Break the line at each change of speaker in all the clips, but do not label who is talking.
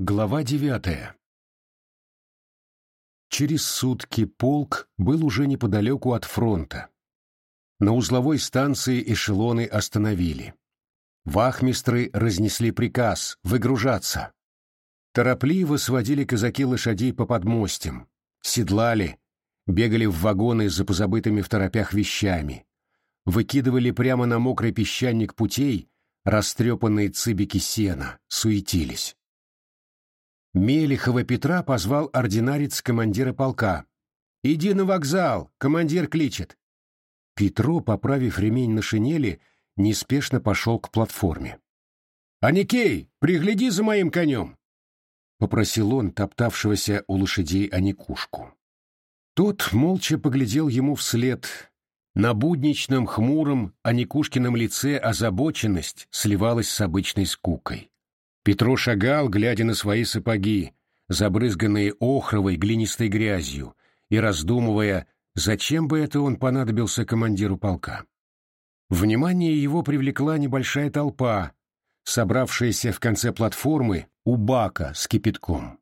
Глава девятая Через сутки полк был уже неподалеку от фронта. На узловой станции эшелоны остановили. Вахмистры разнесли приказ выгружаться. Торопливо сводили казаки лошадей по подмостям, седлали, бегали в вагоны за позабытыми в торопях вещами, выкидывали прямо на мокрый песчаник путей растрепанные цыбики сена, суетились. Мелихова Петра позвал ординарец командира полка. «Иди на вокзал, командир кличет». Петро, поправив ремень на шинели, неспешно пошел к платформе. «Аникей, пригляди за моим конем!» — попросил он топтавшегося у лошадей Аникушку. Тот молча поглядел ему вслед. На будничном, хмуром, Аникушкином лице озабоченность сливалась с обычной скукой. Петро шагал, глядя на свои сапоги, забрызганные охровой глинистой грязью, и раздумывая, зачем бы это он понадобился командиру полка. Внимание его привлекла небольшая толпа, собравшаяся в конце платформы у бака с кипятком.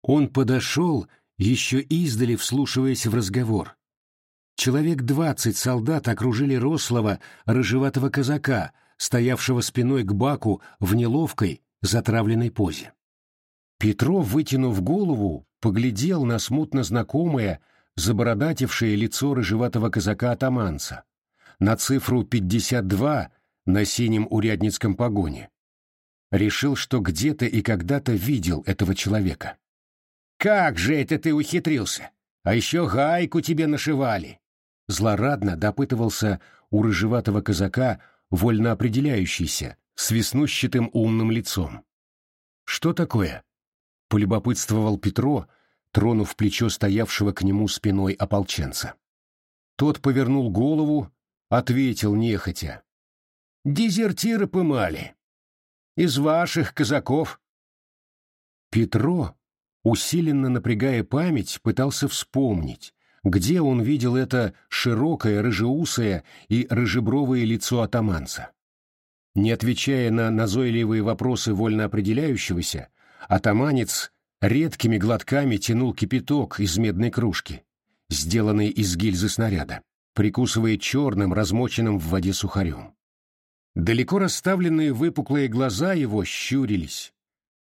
Он подошел, еще издали вслушиваясь в разговор. Человек двадцать солдат окружили рослого, рыжеватого казака, стоявшего спиной к баку в неловкой, затравленной позе. Петров, вытянув голову, поглядел на смутно знакомое, забородатившее лицо рыжеватого казака-атаманца, на цифру 52 на синем урядницком погоне. Решил, что где-то и когда-то видел этого человека. «Как же это ты ухитрился? А еще гайку тебе нашивали!» Злорадно допытывался у рыжеватого казака, вольно определяющийся, с веснущатым умным лицом. «Что такое?» — полюбопытствовал Петро, тронув плечо стоявшего к нему спиной ополченца. Тот повернул голову, ответил нехотя. «Дезертиры пымали. Из ваших казаков». Петро, усиленно напрягая память, пытался вспомнить, где он видел это широкое, рыжеусое и рыжебровое лицо атаманца. Не отвечая на назойливые вопросы вольно определяющегося, атаманец редкими глотками тянул кипяток из медной кружки, сделанной из гильзы снаряда, прикусывая черным, размоченным в воде сухарем. Далеко расставленные выпуклые глаза его щурились.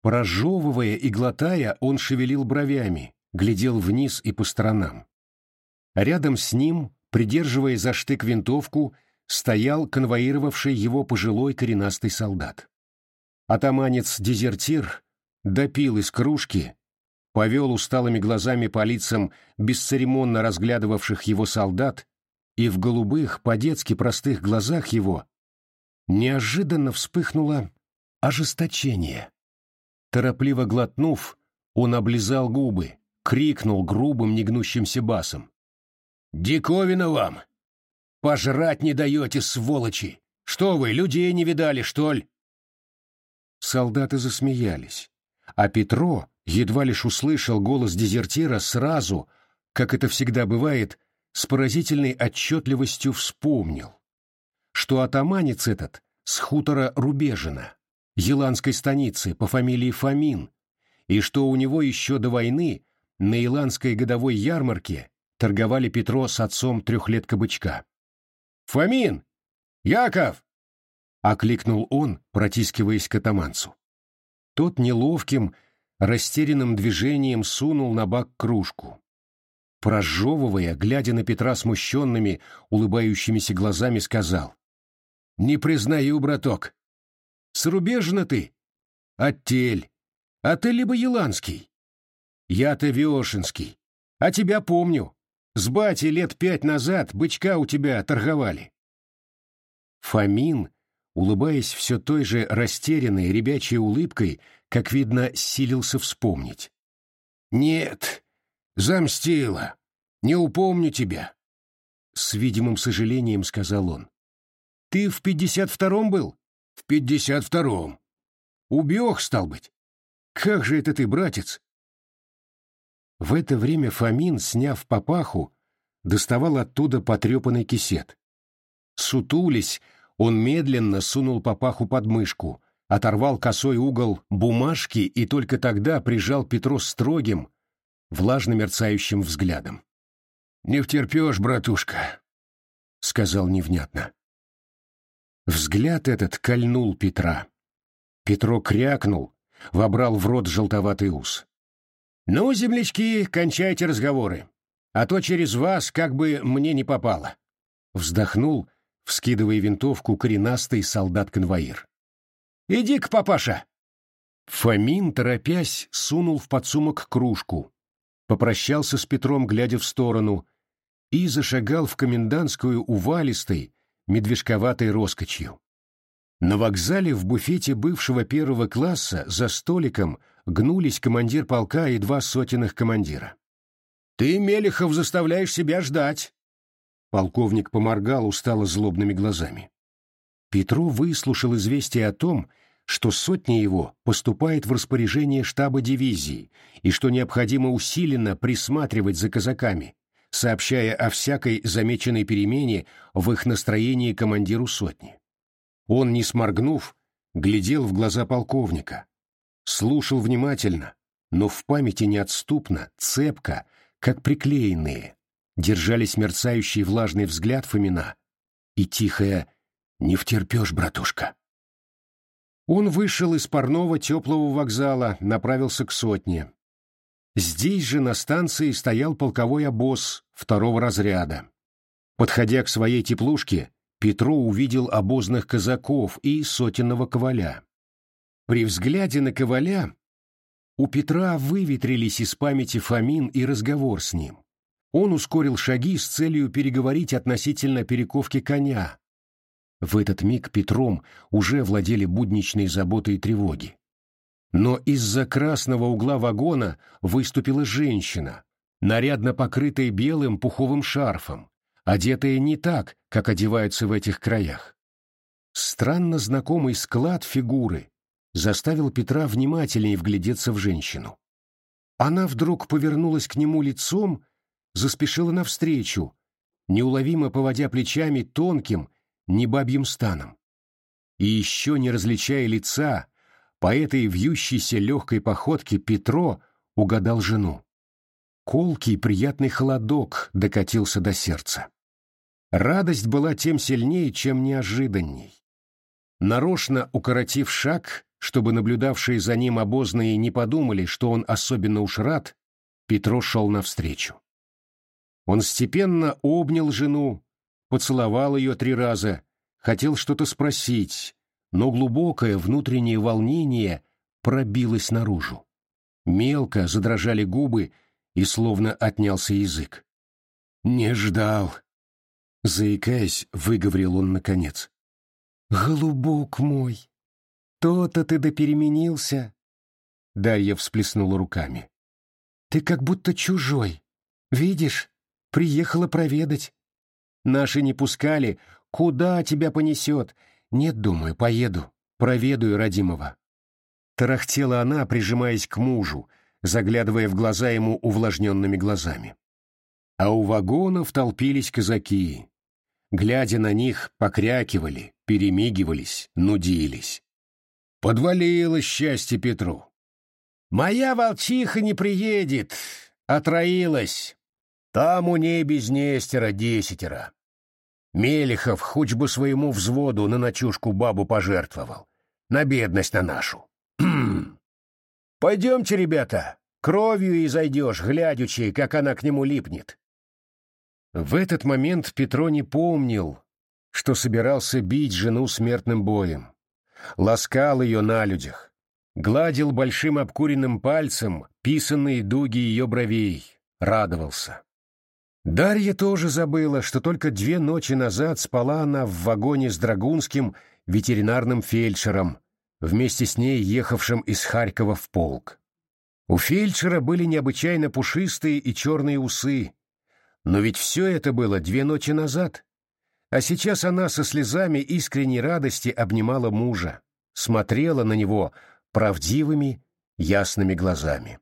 Прожевывая и глотая, он шевелил бровями, глядел вниз и по сторонам. Рядом с ним, придерживая за штык винтовку, стоял конвоировавший его пожилой коренастый солдат. Атаманец-дезертир допил из кружки, повел усталыми глазами по лицам бесцеремонно разглядывавших его солдат, и в голубых, по-детски простых глазах его неожиданно вспыхнуло ожесточение. Торопливо глотнув, он облизал губы, крикнул грубым негнущимся басом. «Диковина вам! Пожрать не даете, сволочи! Что вы, людей не видали, что ли?» Солдаты засмеялись, а Петро едва лишь услышал голос дезертира сразу, как это всегда бывает, с поразительной отчетливостью вспомнил, что атаманец этот с хутора Рубежина, еланской станицы по фамилии Фомин, и что у него еще до войны на Иланской годовой ярмарке торговали Петро с отцом трехлетка-бычка. «Фомин! Яков!» — окликнул он, протискиваясь к атаманцу. Тот неловким, растерянным движением сунул на бак кружку. Прожевывая, глядя на Петра смущенными, улыбающимися глазами, сказал. «Не признаю, браток. Срубежна ты? Оттель. А ты либо Еланский. Я-то Вешенский. А тебя помню. С батей лет пять назад бычка у тебя торговали. Фомин, улыбаясь все той же растерянной ребячей улыбкой, как видно, силился вспомнить. «Нет, замстила. Не упомню тебя», — с видимым сожалением сказал он. «Ты в пятьдесят втором был?» «В пятьдесят втором». «Убег, стал быть. Как же это ты, братец, в это время Фомин, сняв папаху, доставал оттуда потрепанный кисет. Сутулись, он медленно сунул папаху под мышку, оторвал косой угол бумажки и только тогда прижал Петро строгим, влажно мерцающим взглядом. «Не втерпешь, братушка», — сказал невнятно. Взгляд этот кольнул Петра. Петро крякнул, вобрал в рот желтоватый ус. «Ну, землячки, кончайте разговоры, а то через вас как бы мне не попало». Вздохнул, вскидывая винтовку коренастый солдат-конвоир. «Иди-ка, папаша!» Фомин, торопясь, сунул в подсумок кружку, попрощался с Петром, глядя в сторону, и зашагал в комендантскую увалистой, медвежковатой роскочью. На вокзале в буфете бывшего первого класса за столиком гнулись командир полка и два сотенных командира. «Ты, Мелехов, заставляешь себя ждать!» Полковник поморгал устало злобными глазами. Петру выслушал известие о том, что сотня его поступает в распоряжение штаба дивизии и что необходимо усиленно присматривать за казаками, сообщая о всякой замеченной перемене в их настроении командиру сотни. Он, не сморгнув, глядел в глаза полковника, слушал внимательно, но в памяти неотступно, цепко, как приклеенные, держались мерцающий влажный взгляд Фомина и тихое «Не втерпешь, братушка». Он вышел из парного теплого вокзала, направился к сотне. Здесь же на станции стоял полковой обоз второго разряда. Подходя к своей теплушке, Петро увидел обозных казаков и сотенного коваля. При взгляде на коваля у Петра выветрились из памяти Фомин и разговор с ним. Он ускорил шаги с целью переговорить относительно перековки коня. В этот миг Петром уже владели будничные заботы и тревоги. Но из-за красного угла вагона выступила женщина, нарядно покрытая белым пуховым шарфом, одетая не так, как одеваются в этих краях. Странно знакомый склад фигуры заставил Петра внимательнее вглядеться в женщину. Она вдруг повернулась к нему лицом, заспешила навстречу, неуловимо поводя плечами тонким, небабьим станом. И еще не различая лица, по этой вьющейся легкой походке Петро угадал жену. Колкий приятный холодок докатился до сердца. Радость была тем сильнее, чем неожиданней. Нарочно укоротив шаг, чтобы наблюдавшие за ним обозные не подумали, что он особенно уж рад, Петро шел навстречу. Он степенно обнял жену, поцеловал ее три раза, хотел что-то спросить, но глубокое внутреннее волнение пробилось наружу. Мелко задрожали губы, и словно отнялся язык. «Не ждал», — заикаясь, выговорил он наконец. «Голубок мой, то-то ты допеременился!» Дарья всплеснула руками. «Ты как будто чужой. Видишь, приехала проведать. Наши не пускали. Куда тебя понесет? Нет, думаю, поеду. Проведаю родимого». Тарахтела она, прижимаясь к мужу, заглядывая в глаза ему увлажненными глазами. А у вагонов толпились казаки. Глядя на них, покрякивали, перемигивались, нудились. Подвалило счастье Петру. «Моя волчиха не приедет, отроилась. Там у ней без Нестера десятеро. Мелехов хоть бы своему взводу на ночушку бабу пожертвовал. На бедность на нашу. Пойдемте, ребята, кровью и зайдешь, глядячи, как она к нему липнет. В этот момент Петро не помнил, что собирался бить жену смертным боем. Ласкал ее на людях, гладил большим обкуренным пальцем писанные дуги ее бровей, радовался. Дарья тоже забыла, что только две ночи назад спала она в вагоне с драгунским ветеринарным фельдшером, вместе с ней ехавшим из Харькова в полк. У фельдшера были необычайно пушистые и черные усы, но ведь все это было две ночи назад. А сейчас она со слезами искренней радости обнимала мужа, смотрела на него правдивыми, ясными глазами.